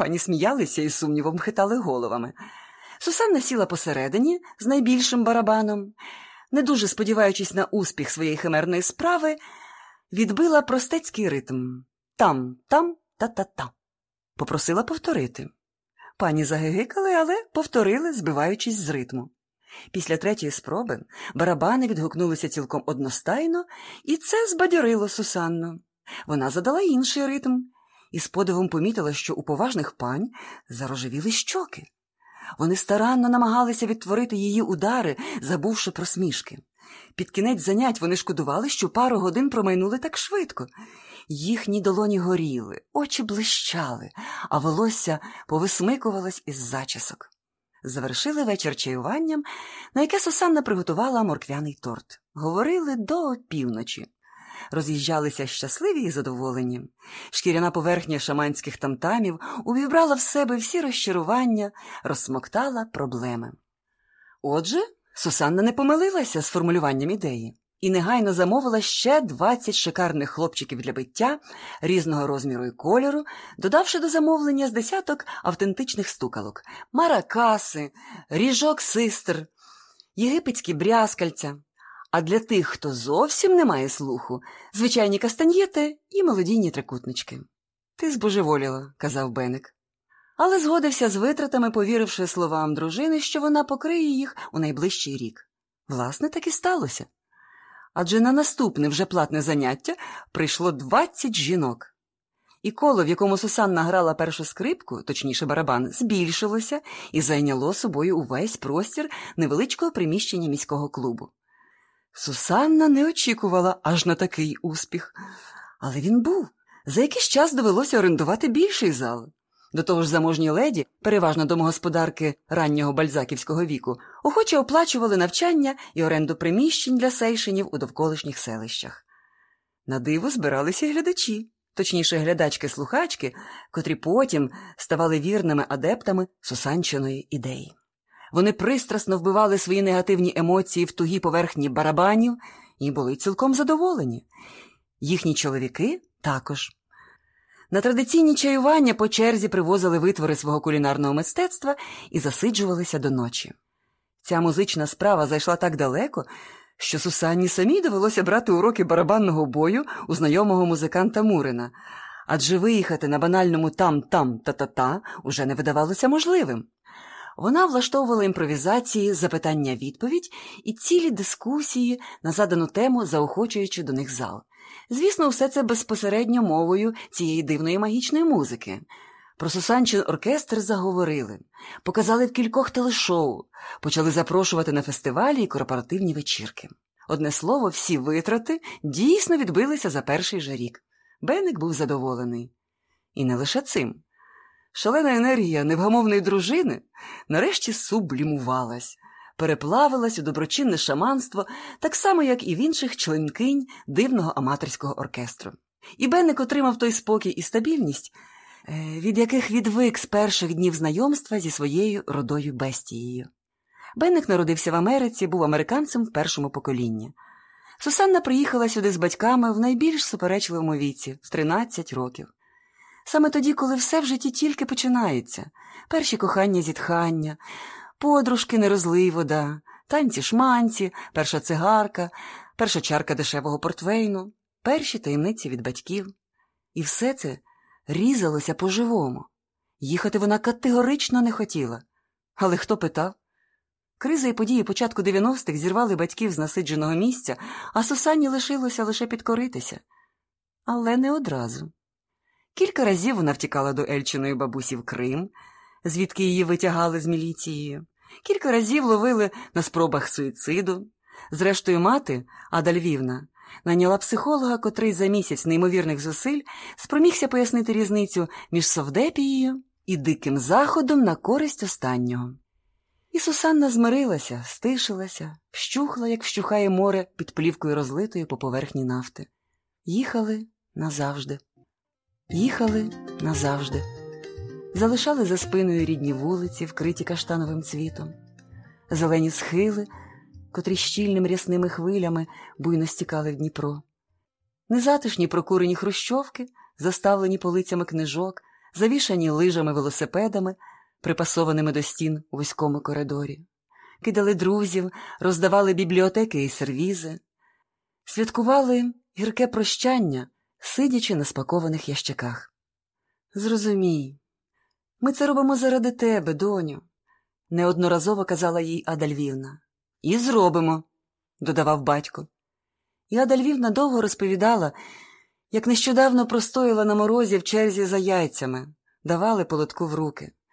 Пані сміялися і сумнівом хитали головами. Сусанна сіла посередині з найбільшим барабаном, не дуже сподіваючись на успіх своєї химерної справи, відбила простецький ритм там, там, та-та-та. Попросила повторити. Пані загигикали, але повторили, збиваючись з ритму. Після третьої спроби барабани відгукнулися цілком одностайно, і це збадьорило Сусанну. Вона задала інший ритм і з подивом помітила, що у поважних пань зарожевіли щоки. Вони старанно намагалися відтворити її удари, забувши про смішки. Під кінець занять вони шкодували, що пару годин промайнули так швидко. Їхні долоні горіли, очі блищали, а волосся повисмикувалось із зачісок. Завершили вечір чаюванням, на яке Сусанна приготувала морквяний торт. Говорили до півночі. Роз'їжджалися щасливі і задоволені. Шкіряна поверхня шаманських тамтамів увібрала в себе всі розчарування, розсмоктала проблеми. Отже, Сусанна не помилилася з формулюванням ідеї і негайно замовила ще 20 шикарних хлопчиків для биття різного розміру і кольору, додавши до замовлення з десяток автентичних стукалок маракаси, ріжок систр, єгипетські брязкальця. А для тих, хто зовсім не має слуху, звичайні кастаньєти і мелодійні трикутнички. Ти збожеволіла, казав Беник. Але згодився з витратами, повіривши словам дружини, що вона покриє їх у найближчий рік. Власне, так і сталося. Адже на наступне вже платне заняття прийшло 20 жінок. І коло, в якому Сусанна грала першу скрипку, точніше барабан, збільшилося і зайняло собою увесь простір невеличкого приміщення міського клубу. Сусанна не очікувала аж на такий успіх, але він був. За якийсь час довелося орендувати більший зал. До того ж, заможні леді, переважно домогосподарки раннього бальзаківського віку, охоче оплачували навчання і оренду приміщень для сейшинів у довколишніх селищах. На диво збиралися глядачі, точніше, глядачки-слухачки, котрі потім ставали вірними адептами Сусанчиної ідеї. Вони пристрасно вбивали свої негативні емоції в тугі поверхні барабанів і були цілком задоволені. Їхні чоловіки також. На традиційні чаювання по черзі привозили витвори свого кулінарного мистецтва і засиджувалися до ночі. Ця музична справа зайшла так далеко, що Сусанні самій довелося брати уроки барабанного бою у знайомого музиканта Мурина, адже виїхати на банальному там-там та-та-та уже не видавалося можливим. Вона влаштовувала імпровізації, запитання-відповідь і цілі дискусії на задану тему, заохочуючи до них зал. Звісно, все це безпосередньо мовою цієї дивної магічної музики. Про Сусанчин оркестр заговорили, показали в кількох телешоу, почали запрошувати на фестивалі і корпоративні вечірки. Одне слово, всі витрати дійсно відбилися за перший же рік. Беник був задоволений. І не лише цим. Шалена енергія невгамовної дружини нарешті сублімувалась, переплавилась у доброчинне шаманство, так само, як і в інших членкинь дивного аматорського оркестру. І Бенник отримав той спокій і стабільність, е, від яких відвик з перших днів знайомства зі своєю родою бестією. Бенник народився в Америці, був американцем в першому поколінні. Сусанна приїхала сюди з батьками в найбільш суперечливому віці в 13 років. Саме тоді, коли все в житті тільки починається перші кохання зітхання, подружки не вода, танці шманці, перша цигарка, перша чарка дешевого портвейну, перші таємниці від батьків. І все це різалося по-живому. Їхати вона категорично не хотіла. Але хто питав? Криза і події початку 90-х зірвали батьків з насидженого місця, а Сусанні лишилося лише підкоритися. Але не одразу. Кілька разів вона втікала до Ельчиної бабусі в Крим, звідки її витягали з міліцією. Кілька разів ловили на спробах суїциду. Зрештою, мати, Ада Львівна, наняла психолога, котрий за місяць неймовірних зусиль спромігся пояснити різницю між совдепією і диким заходом на користь останнього. І Сусанна змирилася, стишилася, вщухла, як вщухає море під плівкою розлитою по поверхні нафти. Їхали назавжди. Їхали назавжди, залишали за спиною рідні вулиці, вкриті каштановим цвітом, зелені схили, котрі щільними рясними хвилями буйно стікали в Дніпро, незатишні прокурені хрущовки, заставлені полицями книжок, завішані лижами велосипедами, припасованими до стін у вузькому коридорі, кидали друзів, роздавали бібліотеки і сервізи, святкували гірке прощання, сидячи на спакованих ящиках. Зрозумій, ми це робимо заради тебе, доню, неодноразово казала їй Ада Львівна. І зробимо, додавав батько. І Ада Львівна довго розповідала, як нещодавно простояла на морозі в черзі за яйцями, давали полотку в руки.